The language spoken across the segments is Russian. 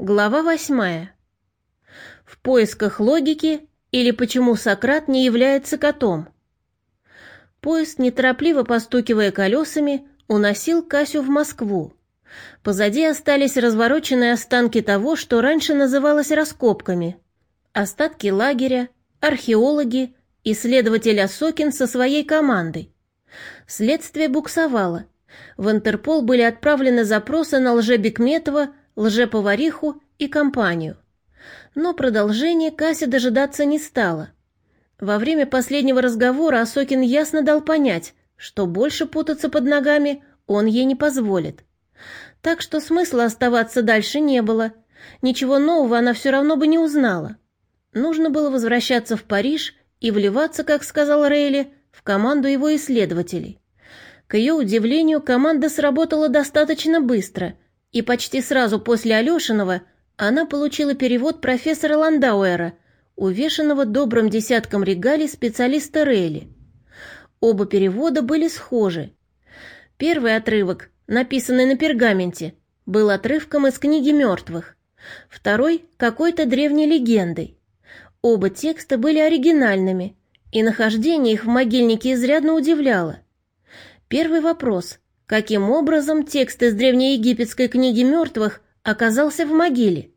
Глава восьмая. В поисках логики или почему Сократ не является котом. Поезд, неторопливо постукивая колесами, уносил Касю в Москву. Позади остались развороченные останки того, что раньше называлось раскопками. Остатки лагеря, археологи, исследователь Осокин со своей командой. Следствие буксовало. В Интерпол были отправлены запросы на Лжебекметова лжеповариху и компанию. Но продолжение Кася дожидаться не стала. Во время последнего разговора Осокин ясно дал понять, что больше путаться под ногами он ей не позволит. Так что смысла оставаться дальше не было. Ничего нового она все равно бы не узнала. Нужно было возвращаться в Париж и вливаться, как сказал Рейли, в команду его исследователей. К ее удивлению, команда сработала достаточно быстро – и почти сразу после Алешиного она получила перевод профессора Ландауэра, увешанного добрым десятком регалий специалиста Рейли. Оба перевода были схожи. Первый отрывок, написанный на пергаменте, был отрывком из книги мертвых, второй — какой-то древней легендой. Оба текста были оригинальными, и нахождение их в могильнике изрядно удивляло. Первый вопрос — каким образом текст из древнеегипетской книги мертвых оказался в могиле.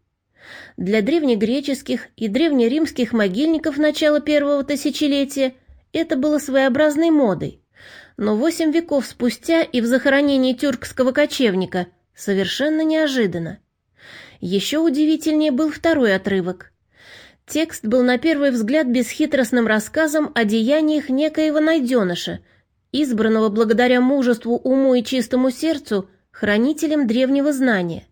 Для древнегреческих и древнеримских могильников начала первого тысячелетия это было своеобразной модой, но восемь веков спустя и в захоронении тюркского кочевника совершенно неожиданно. Еще удивительнее был второй отрывок. Текст был на первый взгляд бесхитростным рассказом о деяниях некоего найденыша – избранного благодаря мужеству, уму и чистому сердцу хранителем древнего знания.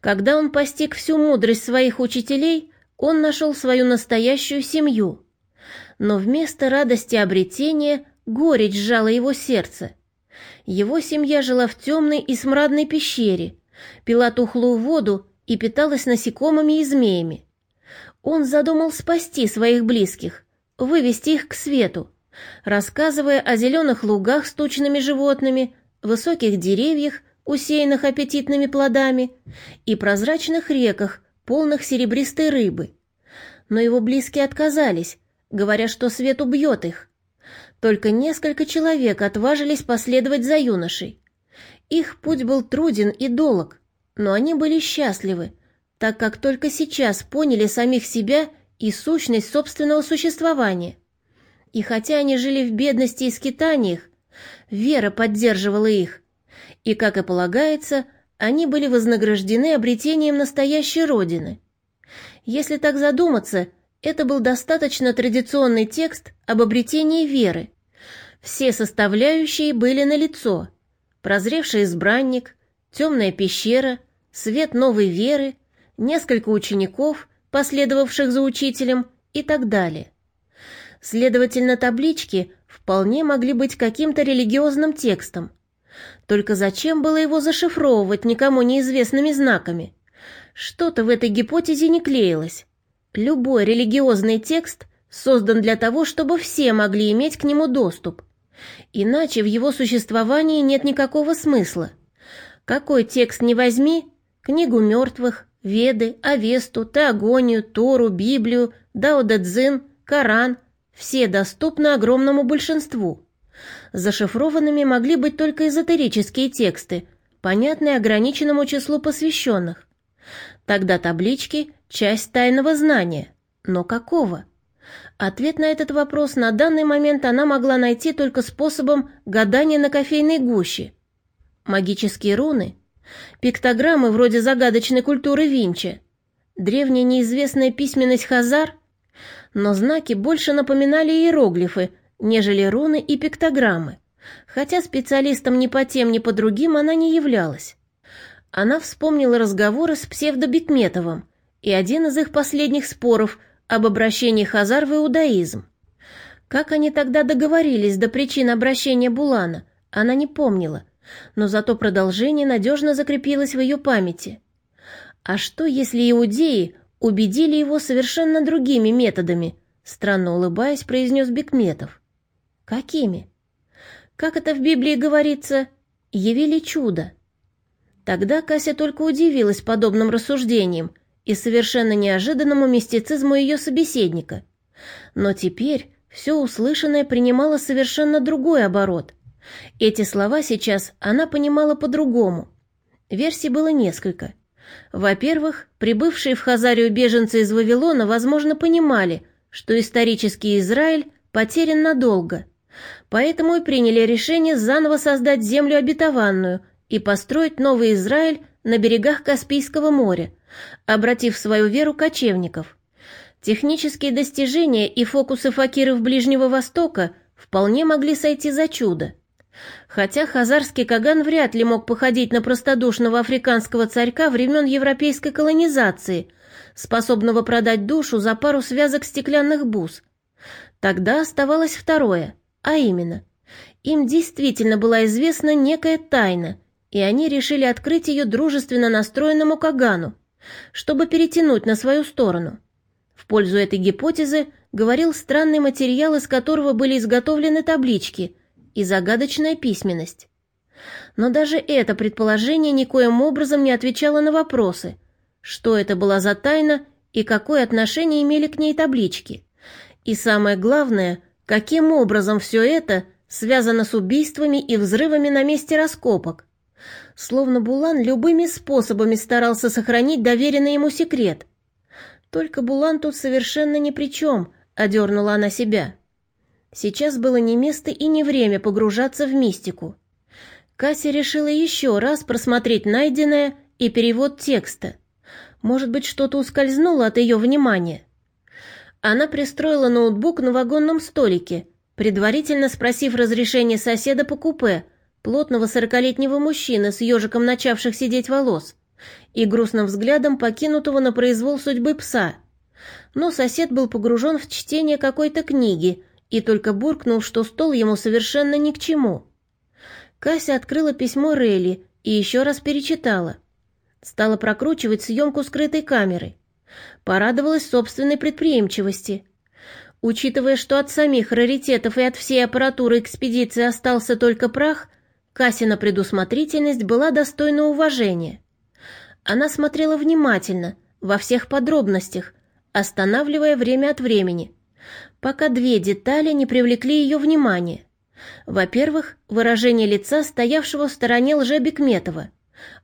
Когда он постиг всю мудрость своих учителей, он нашел свою настоящую семью. Но вместо радости обретения горечь сжала его сердце. Его семья жила в темной и смрадной пещере, пила тухлую воду и питалась насекомыми и змеями. Он задумал спасти своих близких, вывести их к свету, рассказывая о зеленых лугах с тучными животными, высоких деревьях, усеянных аппетитными плодами, и прозрачных реках, полных серебристой рыбы. Но его близкие отказались, говоря, что свет убьет их. Только несколько человек отважились последовать за юношей. Их путь был труден и долг, но они были счастливы, так как только сейчас поняли самих себя и сущность собственного существования. И хотя они жили в бедности и скитаниях, вера поддерживала их. И, как и полагается, они были вознаграждены обретением настоящей родины. Если так задуматься, это был достаточно традиционный текст об обретении веры. Все составляющие были налицо. Прозревший избранник, темная пещера, свет новой веры, несколько учеников, последовавших за учителем и так далее. Следовательно, таблички вполне могли быть каким-то религиозным текстом. Только зачем было его зашифровывать никому неизвестными знаками? Что-то в этой гипотезе не клеилось. Любой религиозный текст создан для того, чтобы все могли иметь к нему доступ. Иначе в его существовании нет никакого смысла. Какой текст не возьми, книгу мертвых, Веды, Авесту, Теогонию, Тору, Библию, Дао Дэ Цзин, Коран – все доступны огромному большинству. Зашифрованными могли быть только эзотерические тексты, понятные ограниченному числу посвященных. Тогда таблички – часть тайного знания. Но какого? Ответ на этот вопрос на данный момент она могла найти только способом гадания на кофейной гуще. Магические руны, пиктограммы вроде загадочной культуры Винча, древняя неизвестная письменность Хазар – но знаки больше напоминали иероглифы, нежели руны и пиктограммы, хотя специалистом ни по тем, ни по другим она не являлась. Она вспомнила разговоры с псевдобекметовым и один из их последних споров об обращении Хазар в иудаизм. Как они тогда договорились до причин обращения Булана, она не помнила, но зато продолжение надежно закрепилось в ее памяти. А что, если иудеи убедили его совершенно другими методами, странно улыбаясь, произнес Бекметов. Какими? Как это в Библии говорится, явили чудо. Тогда Кася только удивилась подобным рассуждениям и совершенно неожиданному мистицизму ее собеседника. Но теперь все услышанное принимало совершенно другой оборот. Эти слова сейчас она понимала по-другому. Версий было несколько. Во-первых, прибывшие в Хазарию беженцы из Вавилона, возможно, понимали, что исторический Израиль потерян надолго, поэтому и приняли решение заново создать землю обетованную и построить новый Израиль на берегах Каспийского моря, обратив свою веру кочевников. Технические достижения и фокусы факиров Ближнего Востока вполне могли сойти за чудо. Хотя хазарский Каган вряд ли мог походить на простодушного африканского царька времен европейской колонизации, способного продать душу за пару связок стеклянных бус. Тогда оставалось второе, а именно, им действительно была известна некая тайна, и они решили открыть ее дружественно настроенному Кагану, чтобы перетянуть на свою сторону. В пользу этой гипотезы говорил странный материал, из которого были изготовлены таблички – и загадочная письменность. Но даже это предположение никоим образом не отвечало на вопросы, что это была за тайна и какое отношение имели к ней таблички. И самое главное, каким образом все это связано с убийствами и взрывами на месте раскопок. Словно Булан любыми способами старался сохранить доверенный ему секрет. Только Булан тут совершенно ни при чем, одернула она себя. Сейчас было не место и не время погружаться в мистику. Касси решила еще раз просмотреть найденное и перевод текста. Может быть, что-то ускользнуло от ее внимания. Она пристроила ноутбук на вагонном столике, предварительно спросив разрешения соседа по купе, плотного сорокалетнего мужчины с ежиком начавших сидеть волос и грустным взглядом покинутого на произвол судьбы пса. Но сосед был погружен в чтение какой-то книги, и только буркнул, что стол ему совершенно ни к чему. Кася открыла письмо Рейли и еще раз перечитала. Стала прокручивать съемку скрытой камерой. Порадовалась собственной предприимчивости. Учитывая, что от самих раритетов и от всей аппаратуры экспедиции остался только прах, Касина предусмотрительность была достойна уважения. Она смотрела внимательно, во всех подробностях, останавливая время от времени – пока две детали не привлекли ее внимание. Во-первых, выражение лица стоявшего в стороне лжебекметова.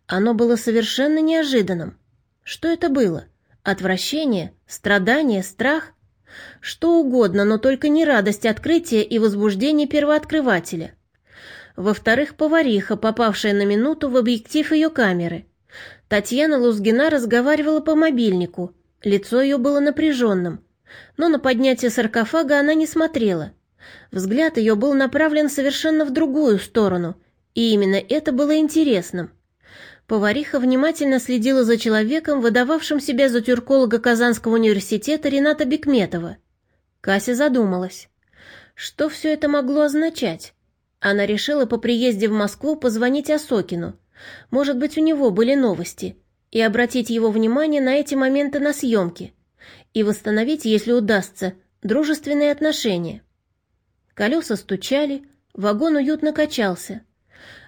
Оно было совершенно неожиданным. Что это было? Отвращение? Страдание? Страх? Что угодно, но только не радость открытия и возбуждение первооткрывателя. Во-вторых, повариха, попавшая на минуту в объектив ее камеры. Татьяна Лузгина разговаривала по мобильнику. Лицо ее было напряженным но на поднятие саркофага она не смотрела. Взгляд ее был направлен совершенно в другую сторону, и именно это было интересным. Повариха внимательно следила за человеком, выдававшим себя за тюрколога Казанского университета Рената Бекметова. Кася задумалась. Что все это могло означать? Она решила по приезде в Москву позвонить Осокину. Может быть, у него были новости, и обратить его внимание на эти моменты на съемке и восстановить, если удастся, дружественные отношения. Колеса стучали, вагон уютно качался.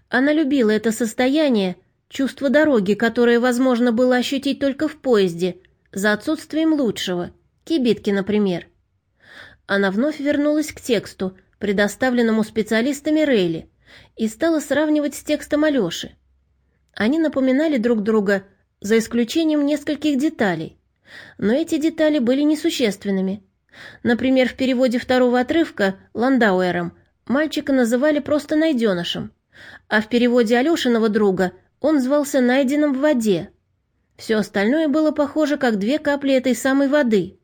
Она любила это состояние, чувство дороги, которое возможно было ощутить только в поезде, за отсутствием лучшего, кибитки, например. Она вновь вернулась к тексту, предоставленному специалистами Рейли, и стала сравнивать с текстом Алёши. Они напоминали друг друга, за исключением нескольких деталей. Но эти детали были несущественными. Например, в переводе второго отрывка Ландауэром мальчика называли просто найденышем, а в переводе Алешиного друга он звался найденным в воде. Все остальное было похоже, как две капли этой самой воды.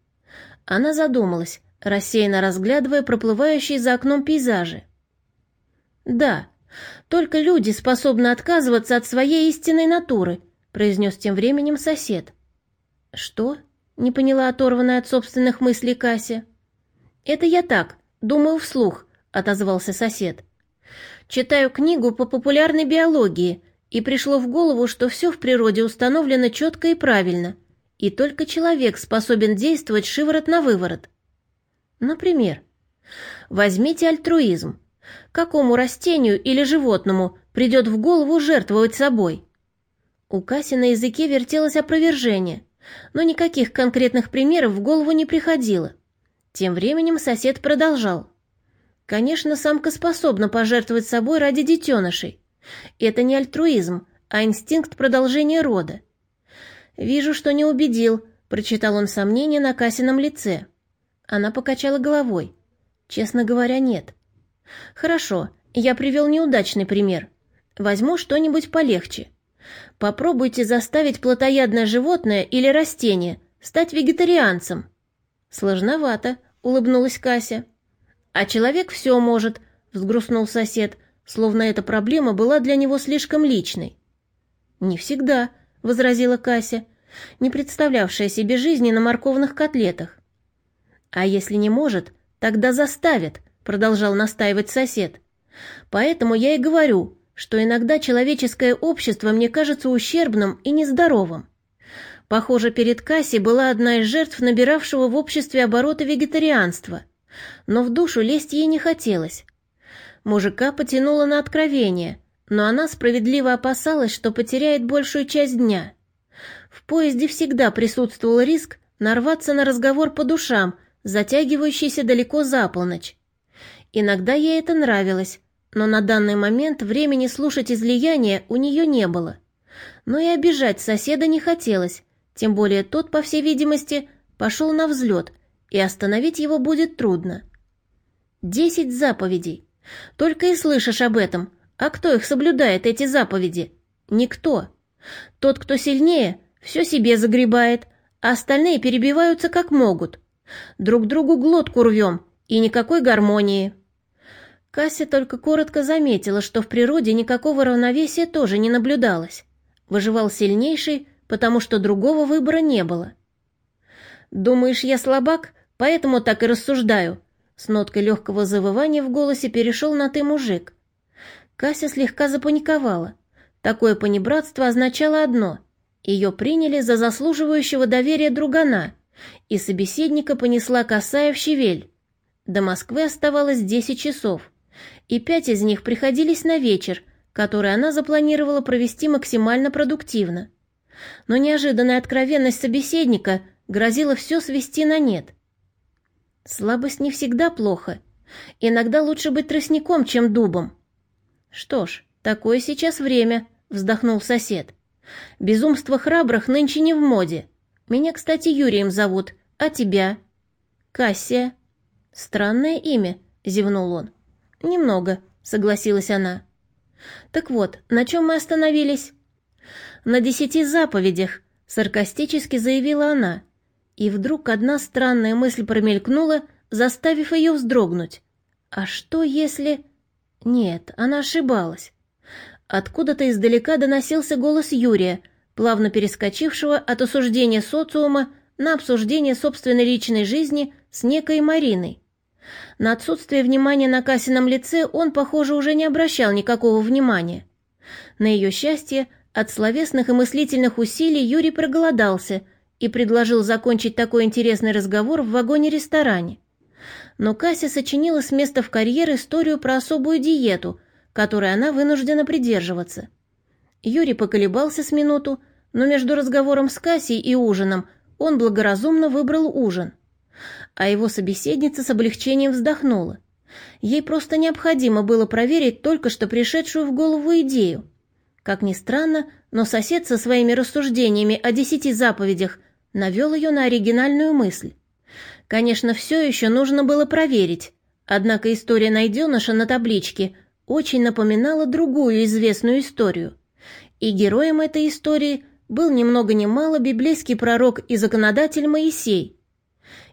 Она задумалась, рассеянно разглядывая проплывающие за окном пейзажи. «Да, только люди способны отказываться от своей истинной натуры», произнес тем временем сосед. «Что?» — не поняла оторванная от собственных мыслей Кася. «Это я так, думаю вслух», — отозвался сосед. «Читаю книгу по популярной биологии, и пришло в голову, что все в природе установлено четко и правильно, и только человек способен действовать шиворот на выворот. Например, возьмите альтруизм. Какому растению или животному придет в голову жертвовать собой? У Касси на языке вертелось опровержение, но никаких конкретных примеров в голову не приходило. Тем временем сосед продолжал. Конечно, самка способна пожертвовать собой ради детенышей. Это не альтруизм, а инстинкт продолжения рода. «Вижу, что не убедил», — прочитал он сомнение на Касином лице. Она покачала головой. «Честно говоря, нет». «Хорошо, я привел неудачный пример. Возьму что-нибудь полегче. Попробуйте заставить плотоядное животное или растение стать вегетарианцем». «Сложновато», — улыбнулась Кася. «А человек все может», — взгрустнул сосед, словно эта проблема была для него слишком личной. «Не всегда», — возразила Кася, не представлявшая себе жизни на морковных котлетах. «А если не может, тогда заставит», — продолжал настаивать сосед. «Поэтому я и говорю, что иногда человеческое общество мне кажется ущербным и нездоровым. Похоже, перед Кассей была одна из жертв набиравшего в обществе обороты вегетарианства, но в душу лезть ей не хотелось. Мужика потянуло на откровение, но она справедливо опасалась, что потеряет большую часть дня. В поезде всегда присутствовал риск нарваться на разговор по душам, затягивающийся далеко за полночь. Иногда ей это нравилось, но на данный момент времени слушать излияние у нее не было. Но и обижать соседа не хотелось, тем более тот, по всей видимости, пошел на взлет, и остановить его будет трудно. Десять заповедей. Только и слышишь об этом. А кто их соблюдает, эти заповеди? Никто. Тот, кто сильнее, все себе загребает, а остальные перебиваются как могут. Друг другу глотку рвем, и никакой гармонии. Кася только коротко заметила, что в природе никакого равновесия тоже не наблюдалось. Выживал сильнейший, потому что другого выбора не было. «Думаешь, я слабак, поэтому так и рассуждаю?» С ноткой легкого завывания в голосе перешел на «ты, мужик». Кася слегка запаниковала. Такое понебратство означало одно — ее приняли за заслуживающего доверия другана, и собеседника понесла косая в щевель. До Москвы оставалось десять часов, и пять из них приходились на вечер, который она запланировала провести максимально продуктивно. Но неожиданная откровенность собеседника грозила все свести на нет. Слабость не всегда плохо. Иногда лучше быть тростником, чем дубом. Что ж, такое сейчас время, вздохнул сосед. Безумство храбрых нынче не в моде. Меня, кстати, Юрием зовут, а тебя? Кассия. Странное имя, зевнул он. Немного, согласилась она. Так вот, на чем мы остановились? На десяти заповедях, саркастически заявила она. И вдруг одна странная мысль промелькнула, заставив ее вздрогнуть. А что если... Нет, она ошибалась. Откуда-то издалека доносился голос Юрия, плавно перескочившего от осуждения социума на обсуждение собственной личной жизни с некой Мариной. На отсутствие внимания на Касином лице он, похоже, уже не обращал никакого внимания. На ее счастье, от словесных и мыслительных усилий Юрий проголодался – и предложил закончить такой интересный разговор в вагоне-ресторане. Но Кася сочинила с места в карьер историю про особую диету, которой она вынуждена придерживаться. Юрий поколебался с минуту, но между разговором с Касей и ужином он благоразумно выбрал ужин. А его собеседница с облегчением вздохнула. Ей просто необходимо было проверить только что пришедшую в голову идею. Как ни странно, но сосед со своими рассуждениями о десяти заповедях навел ее на оригинальную мысль. Конечно, все еще нужно было проверить, однако история найденыша на табличке очень напоминала другую известную историю. И героем этой истории был ни много ни мало библейский пророк и законодатель Моисей.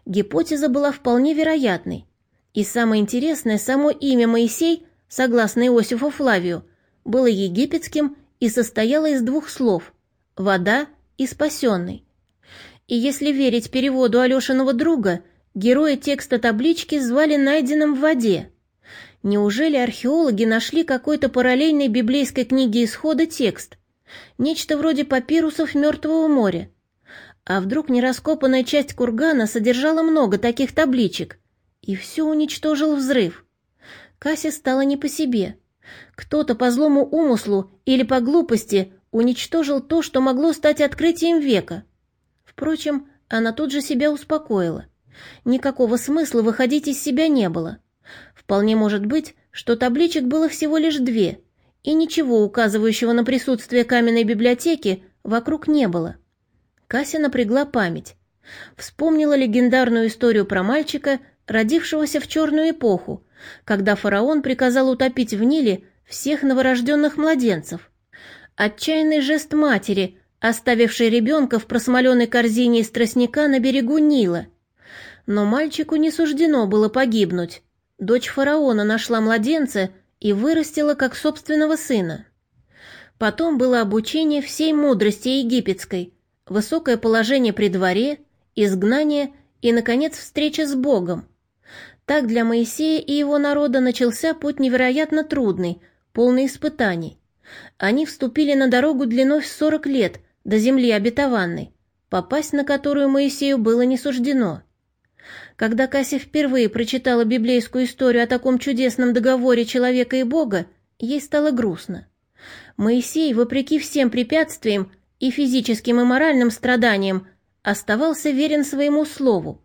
Гипотеза была вполне вероятной. И самое интересное, само имя Моисей, согласно Иосифу Флавию, было египетским и состояло из двух слов «вода» и «спасенный». И если верить переводу Алешиного друга, героя текста таблички звали найденным в воде. Неужели археологи нашли какой-то параллельной библейской книге исхода текст? Нечто вроде папирусов Мертвого моря. А вдруг нераскопанная часть кургана содержала много таких табличек? И все уничтожил взрыв. Кассе стало не по себе. Кто-то по злому умыслу или по глупости уничтожил то, что могло стать открытием века. Впрочем, она тут же себя успокоила. Никакого смысла выходить из себя не было. Вполне может быть, что табличек было всего лишь две, и ничего указывающего на присутствие каменной библиотеки вокруг не было. Кася напрягла память. Вспомнила легендарную историю про мальчика, родившегося в черную эпоху, когда фараон приказал утопить в Ниле всех новорожденных младенцев. Отчаянный жест матери, оставившей ребенка в просмоленной корзине из тростника на берегу Нила. Но мальчику не суждено было погибнуть. Дочь фараона нашла младенца и вырастила как собственного сына. Потом было обучение всей мудрости египетской, высокое положение при дворе, изгнание и, наконец, встреча с Богом. Так для Моисея и его народа начался путь невероятно трудный, полный испытаний. Они вступили на дорогу длиной в сорок лет до земли обетованной, попасть на которую Моисею было не суждено. Когда Кася впервые прочитала библейскую историю о таком чудесном договоре человека и Бога, ей стало грустно. Моисей, вопреки всем препятствиям и физическим и моральным страданиям, оставался верен своему слову.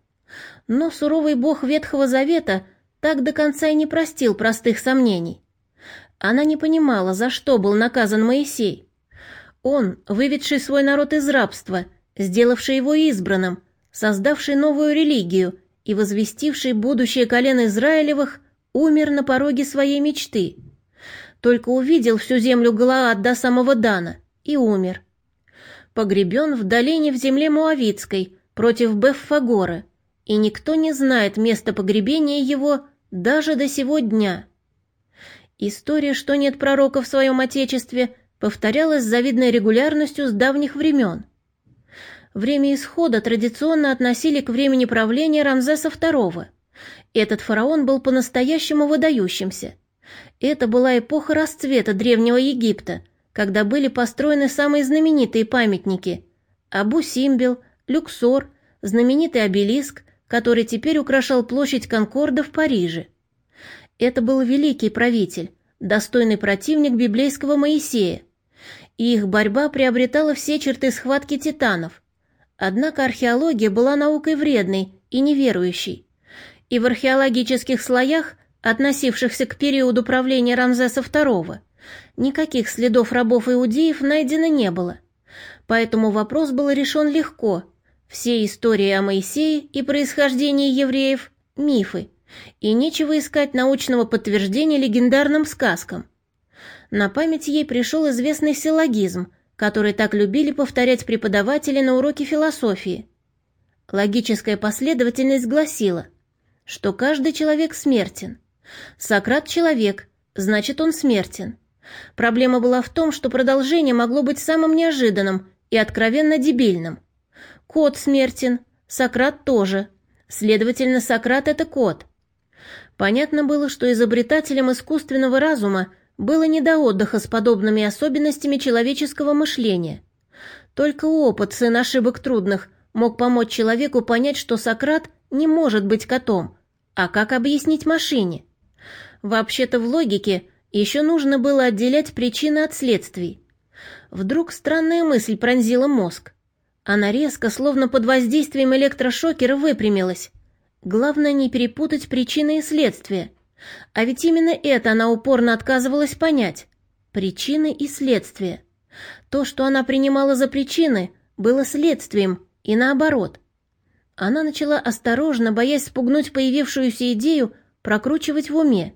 Но суровый бог Ветхого Завета так до конца и не простил простых сомнений. Она не понимала, за что был наказан Моисей. Он, выведший свой народ из рабства, сделавший его избранным, создавший новую религию и возвестивший будущее колен Израилевых, умер на пороге своей мечты. Только увидел всю землю Галаад до самого Дана и умер. Погребен в долине в земле Муавицкой против Беффагора, и никто не знает места погребения его даже до сего дня. История, что нет пророка в своем отечестве, повторялась с завидной регулярностью с давних времен. Время исхода традиционно относили к времени правления Рамзеса II. Этот фараон был по-настоящему выдающимся. Это была эпоха расцвета Древнего Египта, когда были построены самые знаменитые памятники – Абу-Симбел, Люксор, знаменитый обелиск, который теперь украшал площадь Конкорда в Париже. Это был великий правитель, достойный противник библейского Моисея, и их борьба приобретала все черты схватки титанов. Однако археология была наукой вредной и неверующей, и в археологических слоях, относившихся к периоду правления Рамзеса II, никаких следов рабов-иудеев найдено не было. Поэтому вопрос был решен легко – все истории о Моисее и происхождении евреев – мифы, и нечего искать научного подтверждения легендарным сказкам. На память ей пришел известный силлогизм, который так любили повторять преподаватели на уроке философии. Логическая последовательность гласила, что каждый человек смертен. Сократ – человек, значит, он смертен. Проблема была в том, что продолжение могло быть самым неожиданным и откровенно дебильным – Кот смертен, Сократ тоже. Следовательно, Сократ — это кот. Понятно было, что изобретателям искусственного разума было не до отдыха с подобными особенностями человеческого мышления. Только опыт, сын ошибок трудных, мог помочь человеку понять, что Сократ не может быть котом. А как объяснить машине? Вообще-то в логике еще нужно было отделять причины от следствий. Вдруг странная мысль пронзила мозг. Она резко, словно под воздействием электрошокера, выпрямилась. Главное не перепутать причины и следствия. А ведь именно это она упорно отказывалась понять. Причины и следствия. То, что она принимала за причины, было следствием, и наоборот. Она начала осторожно, боясь спугнуть появившуюся идею, прокручивать в уме.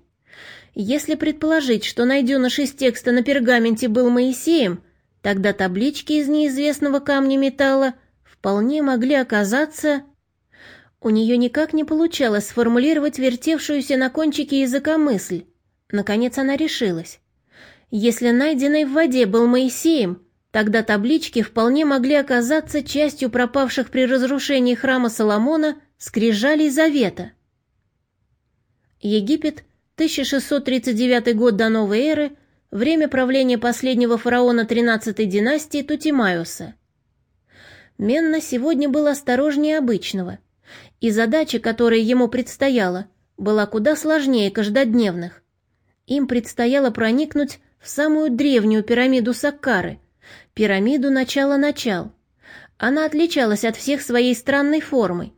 Если предположить, что найденыш из текста на пергаменте был Моисеем, Тогда таблички из неизвестного камня металла вполне могли оказаться... У нее никак не получалось сформулировать вертевшуюся на кончике языка мысль. Наконец она решилась. Если найденный в воде был Моисеем, тогда таблички вполне могли оказаться частью пропавших при разрушении храма Соломона скрижалей завета. Египет, 1639 год до новой эры, время правления последнего фараона XIII династии Тутимаюса. Менна сегодня был осторожнее обычного, и задача, которая ему предстояла, была куда сложнее каждодневных. Им предстояло проникнуть в самую древнюю пирамиду Саккары, пирамиду начала-начал. Она отличалась от всех своей странной формой,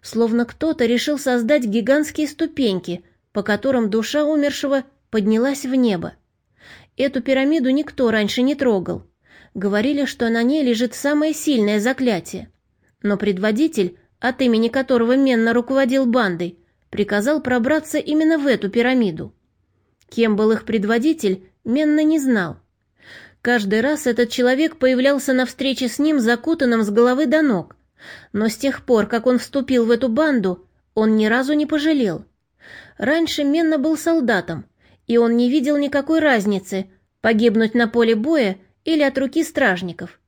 словно кто-то решил создать гигантские ступеньки, по которым душа умершего поднялась в небо. Эту пирамиду никто раньше не трогал. Говорили, что на ней лежит самое сильное заклятие. Но предводитель, от имени которого Менна руководил бандой, приказал пробраться именно в эту пирамиду. Кем был их предводитель, Менна не знал. Каждый раз этот человек появлялся на встрече с ним закутанным с головы до ног. Но с тех пор, как он вступил в эту банду, он ни разу не пожалел. Раньше Менна был солдатом, и он не видел никакой разницы погибнуть на поле боя или от руки стражников.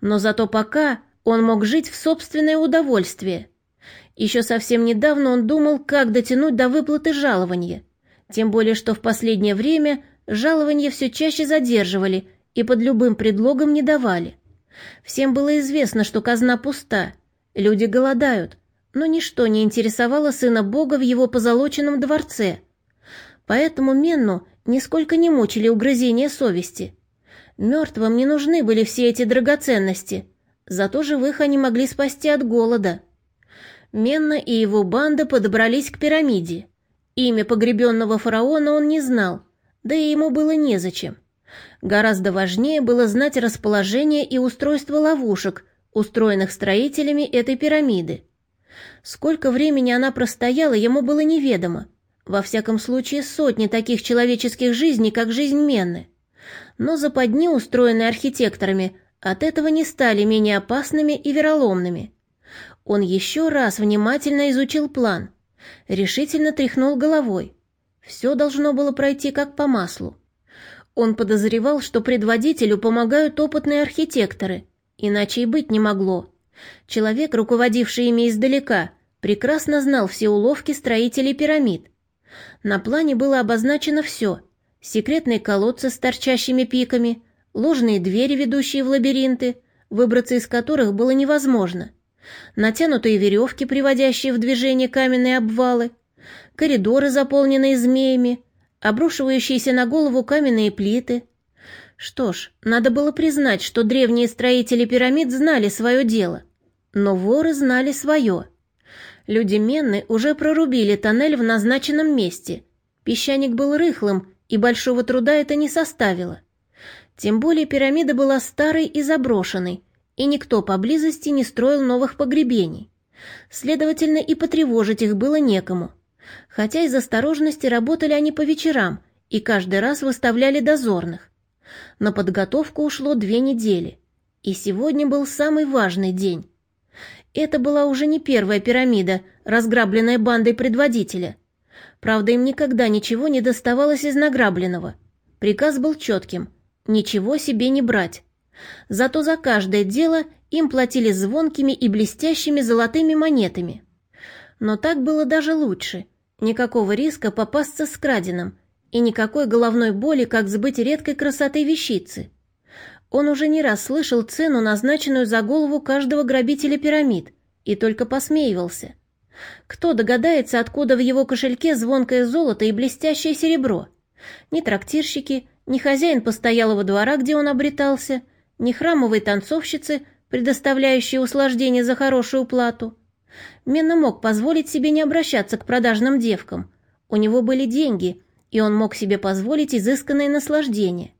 Но зато пока он мог жить в собственное удовольствие. Еще совсем недавно он думал, как дотянуть до выплаты жалования, тем более что в последнее время жалования все чаще задерживали и под любым предлогом не давали. Всем было известно, что казна пуста, люди голодают, но ничто не интересовало сына Бога в его позолоченном дворце. Поэтому Менну нисколько не мучили угрызения совести. Мертвым не нужны были все эти драгоценности, зато живых они могли спасти от голода. Менна и его банда подобрались к пирамиде. Имя погребенного фараона он не знал, да и ему было незачем. Гораздо важнее было знать расположение и устройство ловушек, устроенных строителями этой пирамиды. Сколько времени она простояла, ему было неведомо. Во всяком случае, сотни таких человеческих жизней, как жизнь Менны. Но западни, устроенные архитекторами, от этого не стали менее опасными и вероломными. Он еще раз внимательно изучил план – решительно тряхнул головой. Все должно было пройти как по маслу. Он подозревал, что предводителю помогают опытные архитекторы, иначе и быть не могло. Человек, руководивший ими издалека, прекрасно знал все уловки строителей пирамид. На плане было обозначено все – секретные колодцы с торчащими пиками, ложные двери, ведущие в лабиринты, выбраться из которых было невозможно – натянутые веревки, приводящие в движение каменные обвалы, коридоры, заполненные змеями, обрушивающиеся на голову каменные плиты. Что ж, надо было признать, что древние строители пирамид знали свое дело, но воры знали свое. Люди Менны уже прорубили тоннель в назначенном месте. Песчаник был рыхлым, и большого труда это не составило. Тем более пирамида была старой и заброшенной, и никто поблизости не строил новых погребений. Следовательно, и потревожить их было некому. Хотя из осторожности работали они по вечерам и каждый раз выставляли дозорных. На подготовку ушло две недели, и сегодня был самый важный день. Это была уже не первая пирамида, разграбленная бандой предводителя. Правда, им никогда ничего не доставалось из награбленного. Приказ был четким – ничего себе не брать. Зато за каждое дело им платили звонкими и блестящими золотыми монетами. Но так было даже лучше. Никакого риска попасться с краденым и никакой головной боли, как сбыть редкой красоты вещицы. Он уже не раз слышал цену, назначенную за голову каждого грабителя пирамид, и только посмеивался. Кто догадается, откуда в его кошельке звонкое золото и блестящее серебро? Ни трактирщики, ни хозяин постоялого двора, где он обретался – ни храмовой танцовщицы, предоставляющей услаждение за хорошую плату. Менно мог позволить себе не обращаться к продажным девкам. У него были деньги, и он мог себе позволить изысканное наслаждение.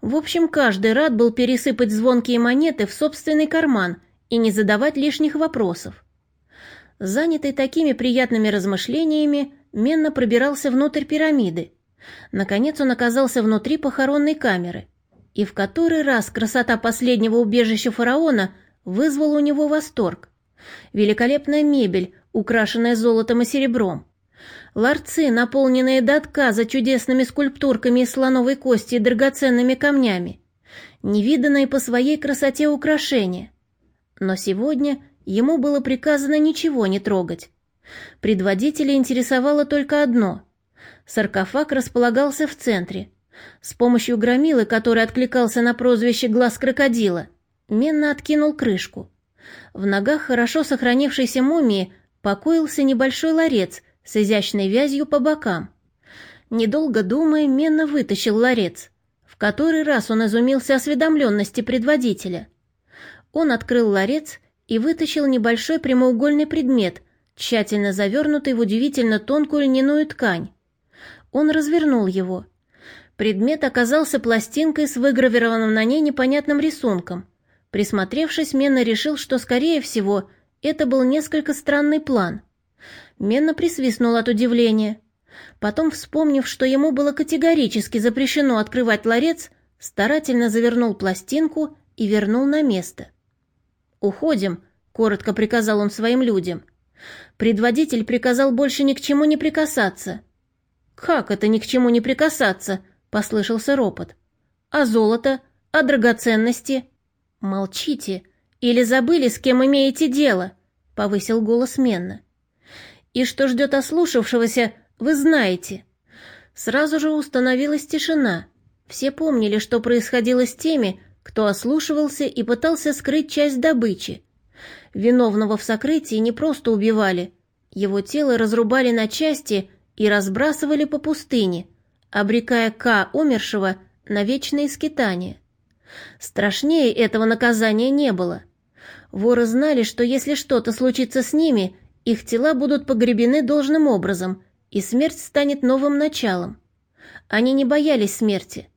В общем, каждый рад был пересыпать звонкие монеты в собственный карман и не задавать лишних вопросов. Занятый такими приятными размышлениями, Менно пробирался внутрь пирамиды. Наконец он оказался внутри похоронной камеры. И в который раз красота последнего убежища фараона вызвала у него восторг. Великолепная мебель, украшенная золотом и серебром. Ларцы, наполненные до отказа чудесными скульптурками из слоновой кости и драгоценными камнями. Невиданные по своей красоте украшения. Но сегодня ему было приказано ничего не трогать. Предводителя интересовало только одно. Саркофаг располагался в центре, с помощью громилы, который откликался на прозвище «Глаз крокодила», Менно откинул крышку. В ногах хорошо сохранившейся мумии покоился небольшой ларец с изящной вязью по бокам. Недолго думая, Менно вытащил ларец. В который раз он изумился осведомленности предводителя. Он открыл ларец и вытащил небольшой прямоугольный предмет, тщательно завернутый в удивительно тонкую льняную ткань. Он развернул его. Предмет оказался пластинкой с выгравированным на ней непонятным рисунком. Присмотревшись, Менна решил, что, скорее всего, это был несколько странный план. Менна присвистнул от удивления. Потом, вспомнив, что ему было категорически запрещено открывать ларец, старательно завернул пластинку и вернул на место. «Уходим», — коротко приказал он своим людям. Предводитель приказал больше ни к чему не прикасаться. «Как это ни к чему не прикасаться?» — послышался ропот. «А золото? А драгоценности?» «Молчите! Или забыли, с кем имеете дело?» — повысил голос Менна. «И что ждет ослушавшегося, вы знаете». Сразу же установилась тишина. Все помнили, что происходило с теми, кто ослушивался и пытался скрыть часть добычи. Виновного в сокрытии не просто убивали, его тело разрубали на части и разбрасывали по пустыне, обрекая К. умершего на вечные скитания. Страшнее этого наказания не было. Воры знали, что если что-то случится с ними, их тела будут погребены должным образом, и смерть станет новым началом. Они не боялись смерти,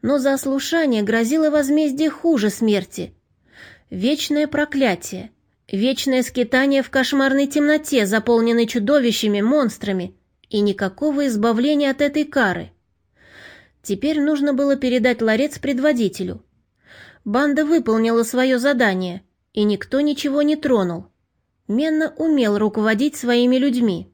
но за ослушание грозило возмездие хуже смерти. Вечное проклятие, вечное скитание в кошмарной темноте, заполненной чудовищами, монстрами, и никакого избавления от этой кары. Теперь нужно было передать ларец предводителю. Банда выполнила свое задание, и никто ничего не тронул. Менно умел руководить своими людьми.